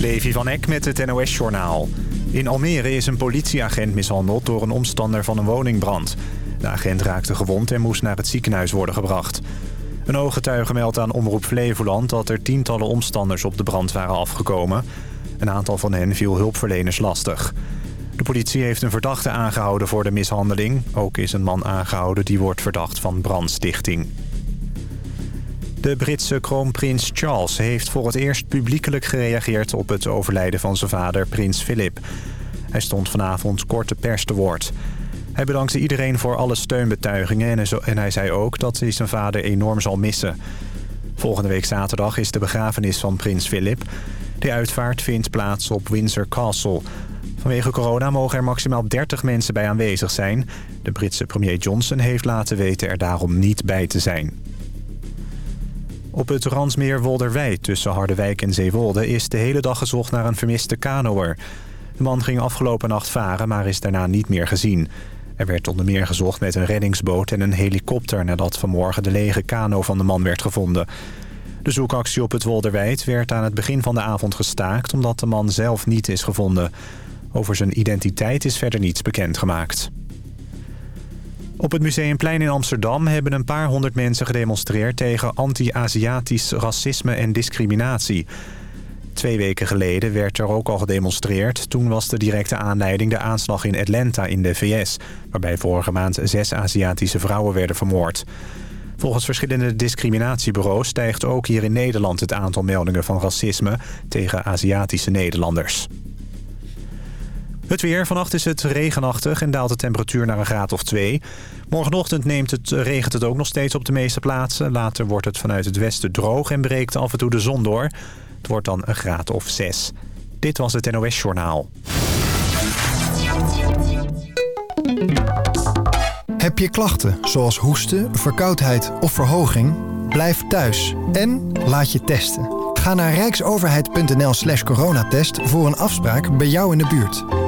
Levi van Eck met het NOS-journaal. In Almere is een politieagent mishandeld door een omstander van een woningbrand. De agent raakte gewond en moest naar het ziekenhuis worden gebracht. Een ooggetuige meldt aan Omroep Flevoland dat er tientallen omstanders op de brand waren afgekomen. Een aantal van hen viel hulpverleners lastig. De politie heeft een verdachte aangehouden voor de mishandeling. Ook is een man aangehouden die wordt verdacht van brandstichting. De Britse kroonprins Charles heeft voor het eerst publiekelijk gereageerd... op het overlijden van zijn vader, prins Philip. Hij stond vanavond kort de pers te woord. Hij bedankte iedereen voor alle steunbetuigingen... en hij zei ook dat hij zijn vader enorm zal missen. Volgende week zaterdag is de begrafenis van prins Philip. De uitvaart vindt plaats op Windsor Castle... Vanwege corona mogen er maximaal 30 mensen bij aanwezig zijn. De Britse premier Johnson heeft laten weten er daarom niet bij te zijn. Op het Ransmeer Wolderwijd tussen Harderwijk en Zeewolde... is de hele dag gezocht naar een vermiste kanoer. De man ging afgelopen nacht varen, maar is daarna niet meer gezien. Er werd onder meer gezocht met een reddingsboot en een helikopter... nadat vanmorgen de lege kano van de man werd gevonden. De zoekactie op het Wolderwijd werd aan het begin van de avond gestaakt... omdat de man zelf niet is gevonden. Over zijn identiteit is verder niets bekendgemaakt. Op het Museumplein in Amsterdam hebben een paar honderd mensen gedemonstreerd... tegen anti-Aziatisch racisme en discriminatie. Twee weken geleden werd er ook al gedemonstreerd. Toen was de directe aanleiding de aanslag in Atlanta in de VS... waarbij vorige maand zes Aziatische vrouwen werden vermoord. Volgens verschillende discriminatiebureaus stijgt ook hier in Nederland... het aantal meldingen van racisme tegen Aziatische Nederlanders. Het weer. Vannacht is het regenachtig en daalt de temperatuur naar een graad of 2. Morgenochtend neemt het, regent het ook nog steeds op de meeste plaatsen. Later wordt het vanuit het westen droog en breekt af en toe de zon door. Het wordt dan een graad of 6. Dit was het NOS Journaal. Heb je klachten zoals hoesten, verkoudheid of verhoging? Blijf thuis en laat je testen. Ga naar rijksoverheid.nl slash coronatest voor een afspraak bij jou in de buurt.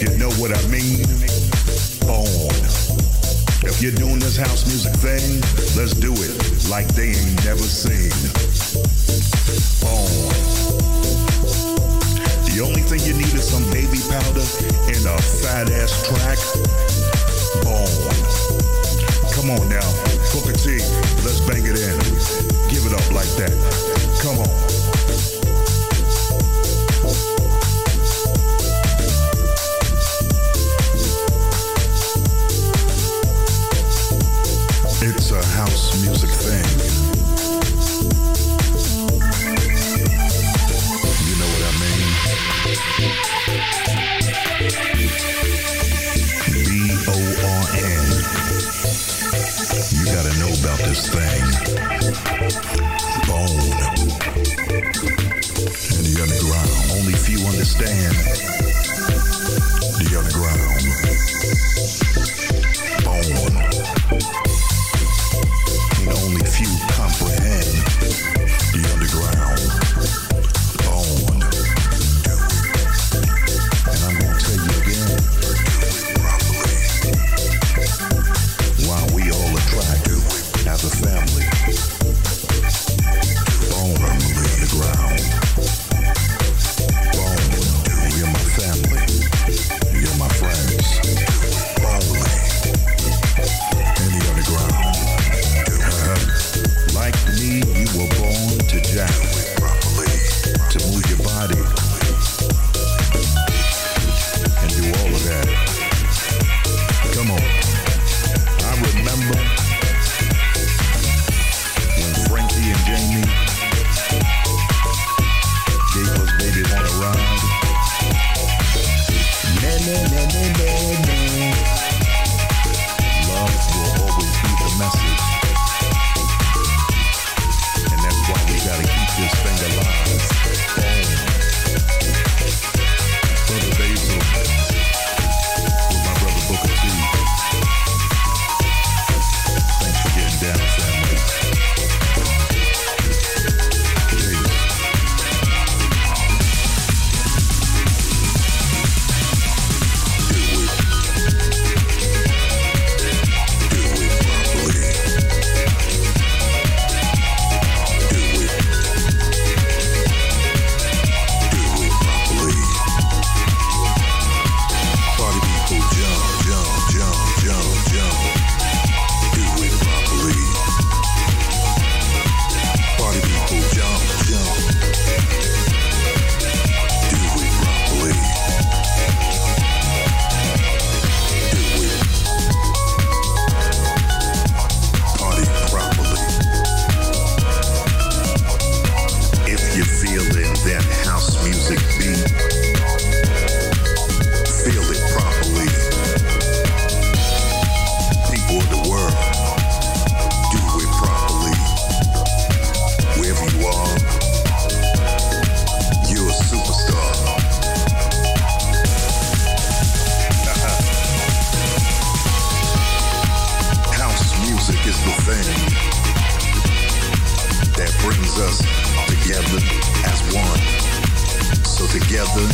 if you know what I mean. Born. If you're doing this house music thing, let's do it like they ain't never seen. Born. The only thing you need is some baby powder and a fat ass track. Born. Come on now, Booker T, let's bang it in. Give it up like that. Come on. house music thing. You know what I mean? B O R N. You gotta know about this thing. Bone. and the underground, only few understand the underground. us together as one. So together,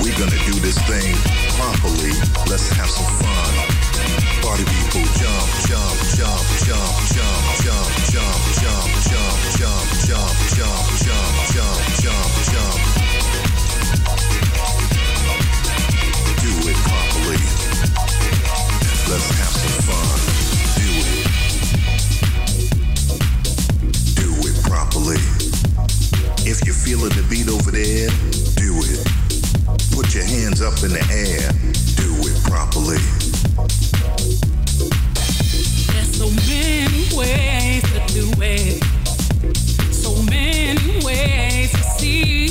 we're gonna do this thing properly. Let's have some fun. Party people, jump, jump, jump, jump, jump, jump, jump, jump, jump, jump, jump, jump, jump, jump, jump, jump. Do it properly. Let's have some fun. If you're feeling the beat over there, do it. Put your hands up in the air, do it properly. There's so many ways to do it, so many ways to see.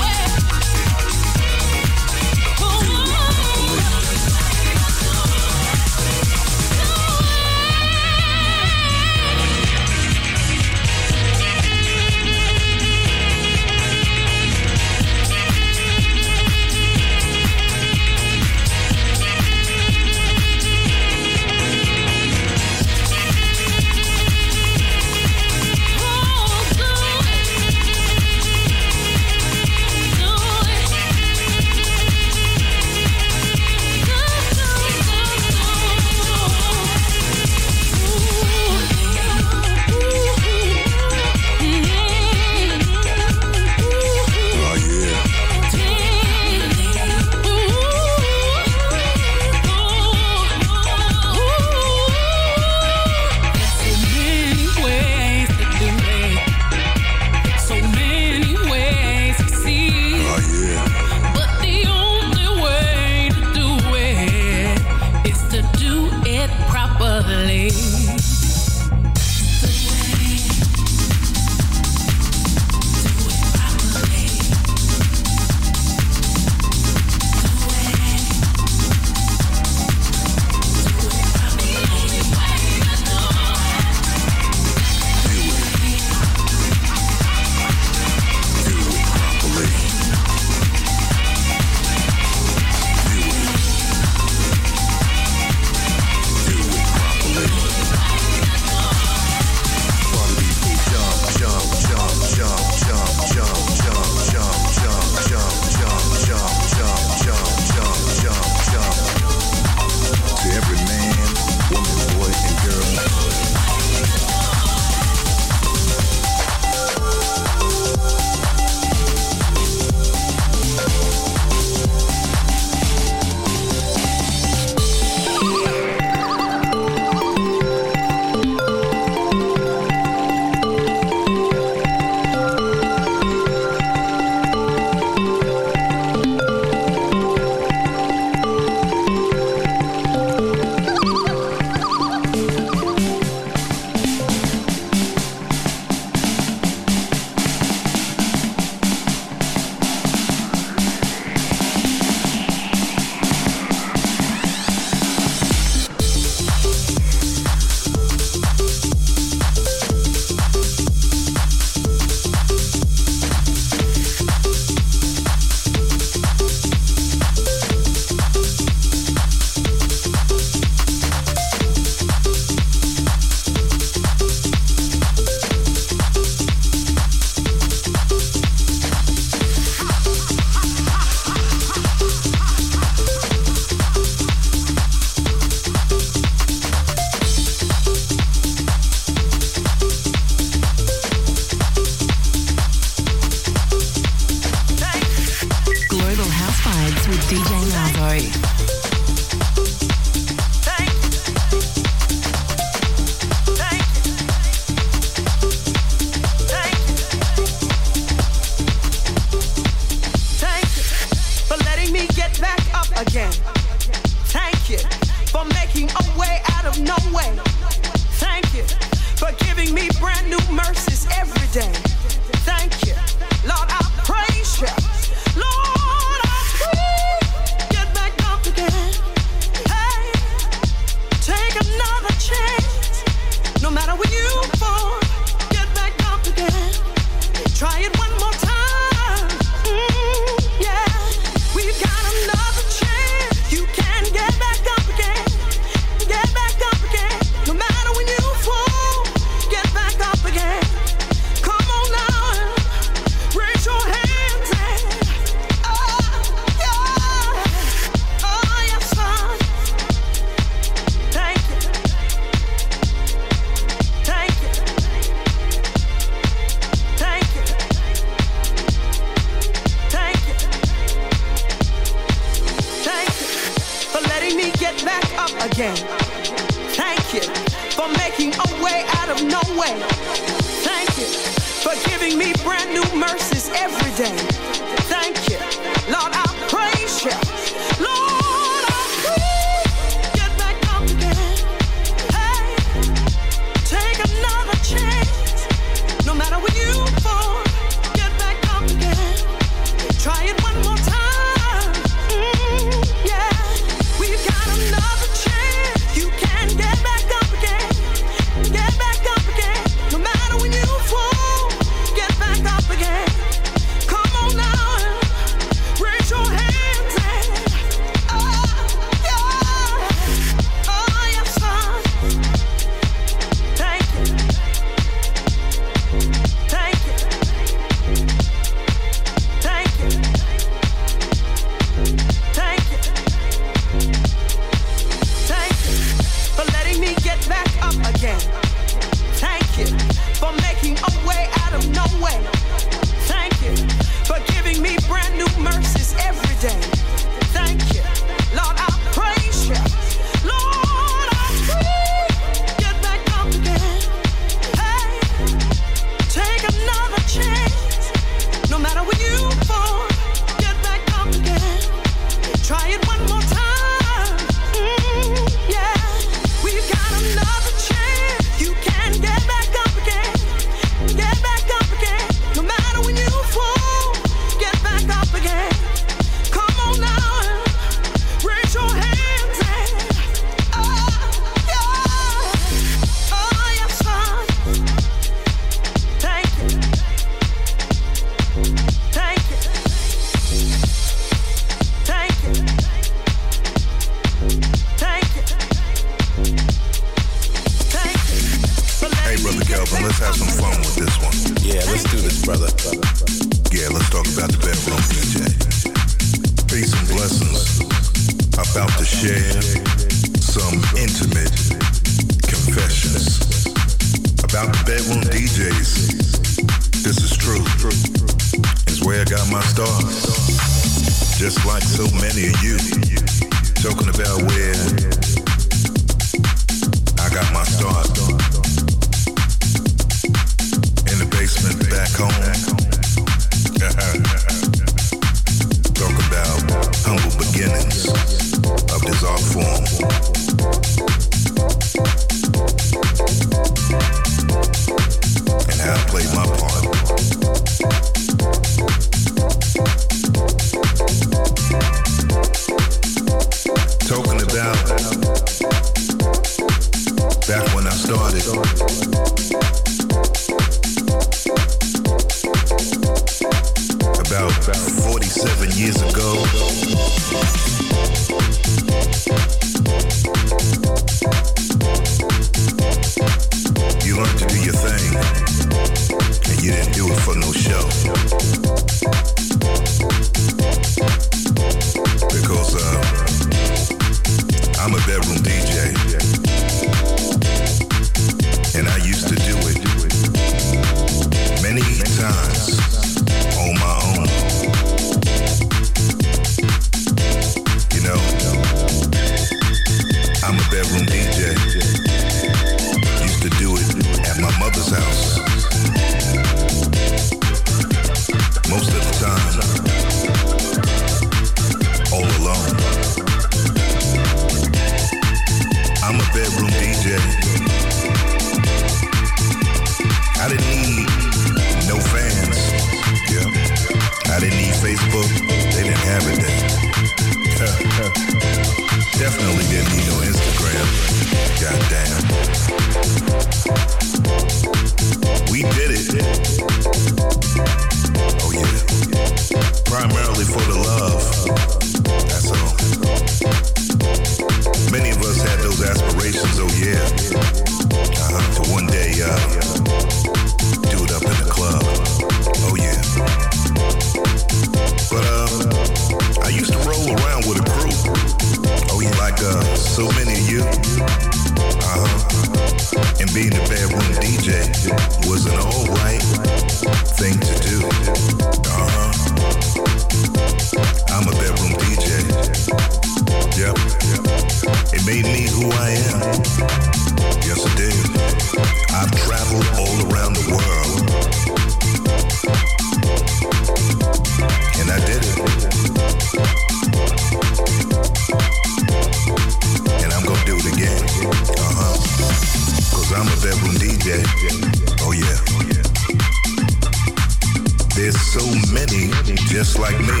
so many just like me.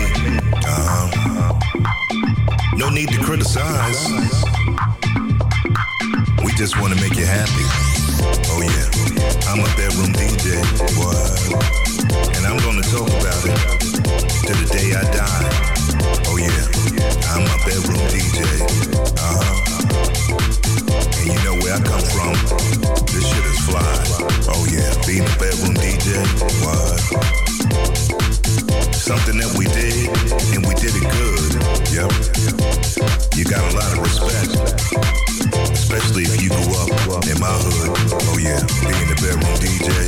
Uh, no need to criticize. We just want to make you happy. Oh yeah, I'm a bedroom DJ, boy, and I'm gonna talk about it to the day I die. Oh yeah, I'm a bedroom DJ. Uh huh. And you know where I come from. This shit is fly. Oh yeah, being a bedroom DJ, what? something that we did, and we did it good. Yep. You got a lot of respect, especially if you grew up in my hood. Oh yeah, being the bedroom DJ.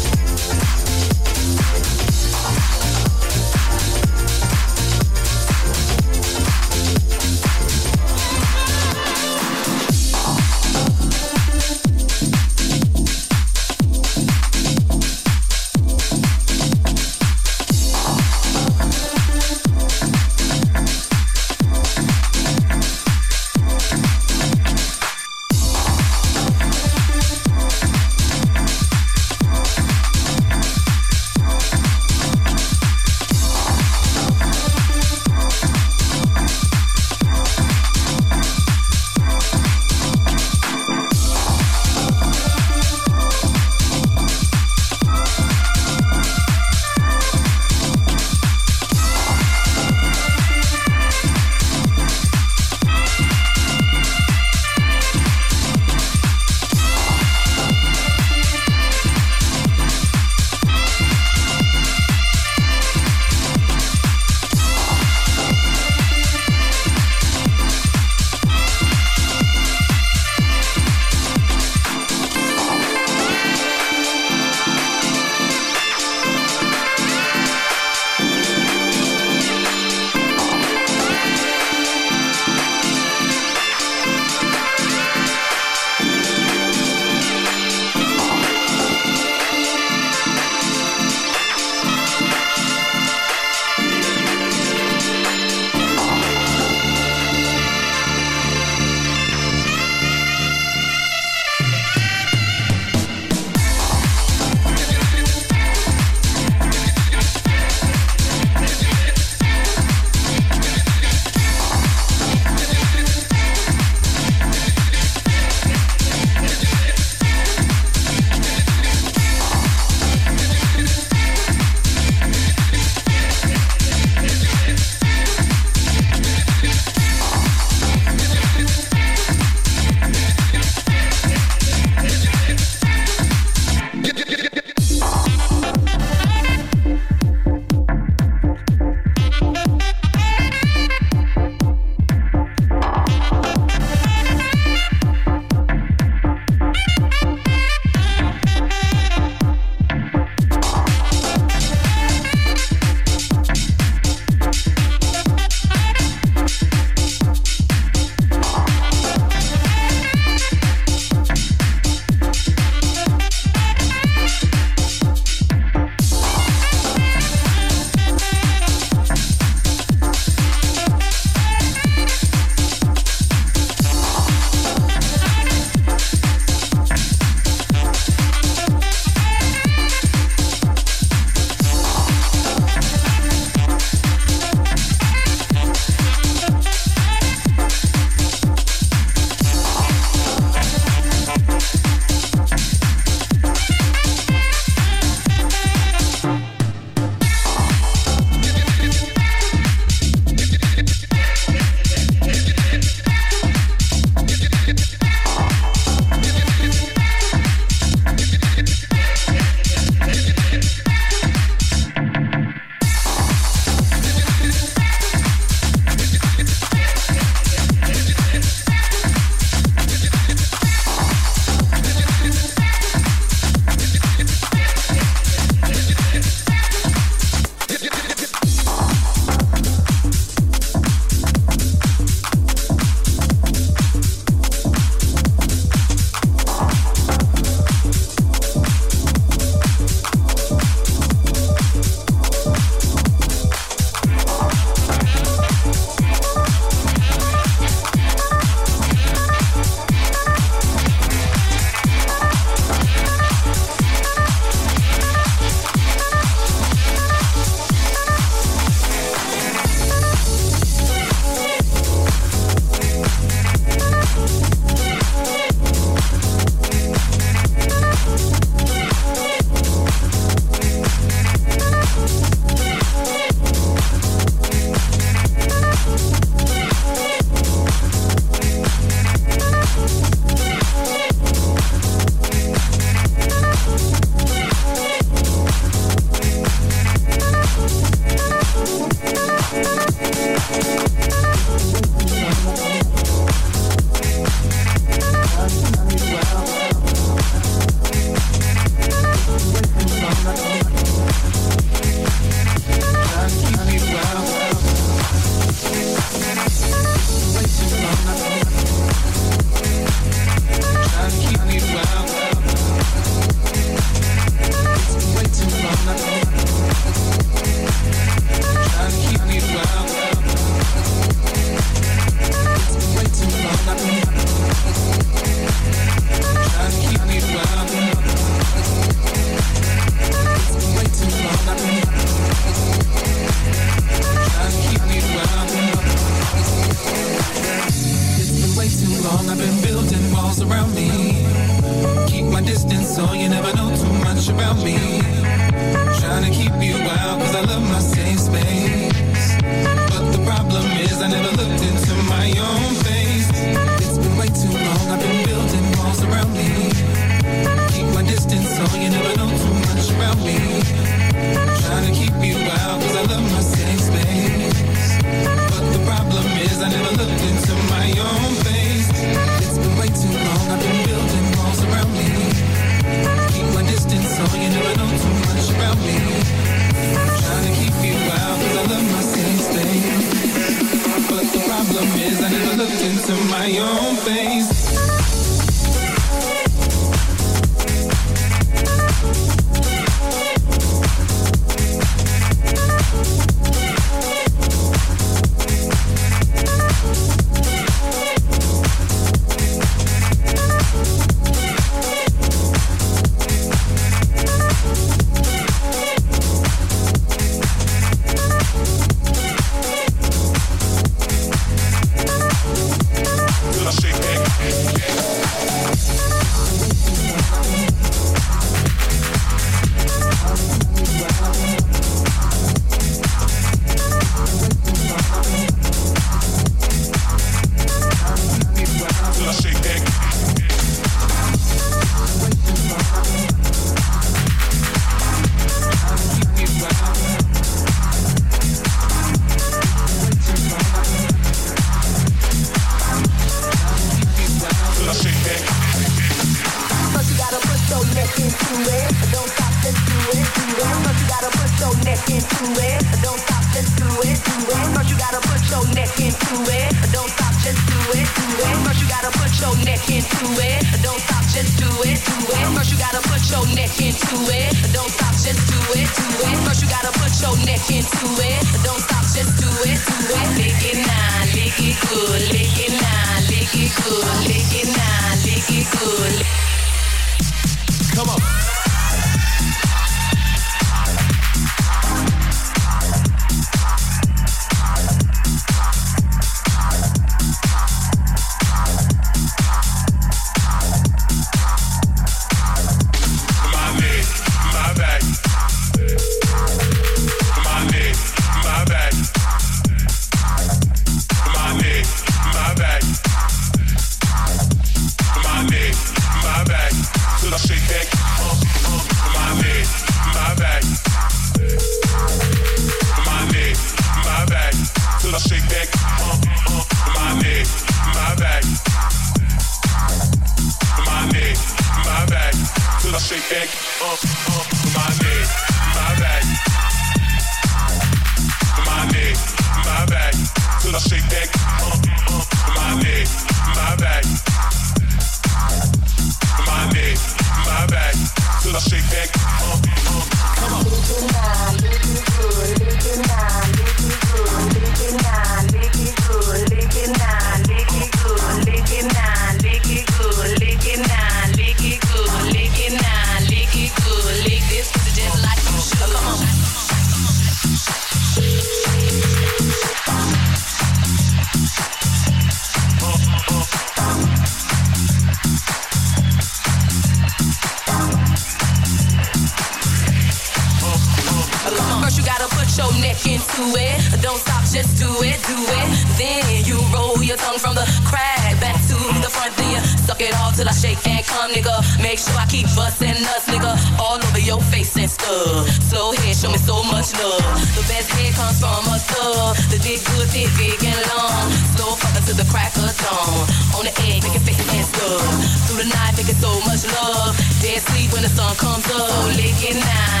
Come up. So lick now.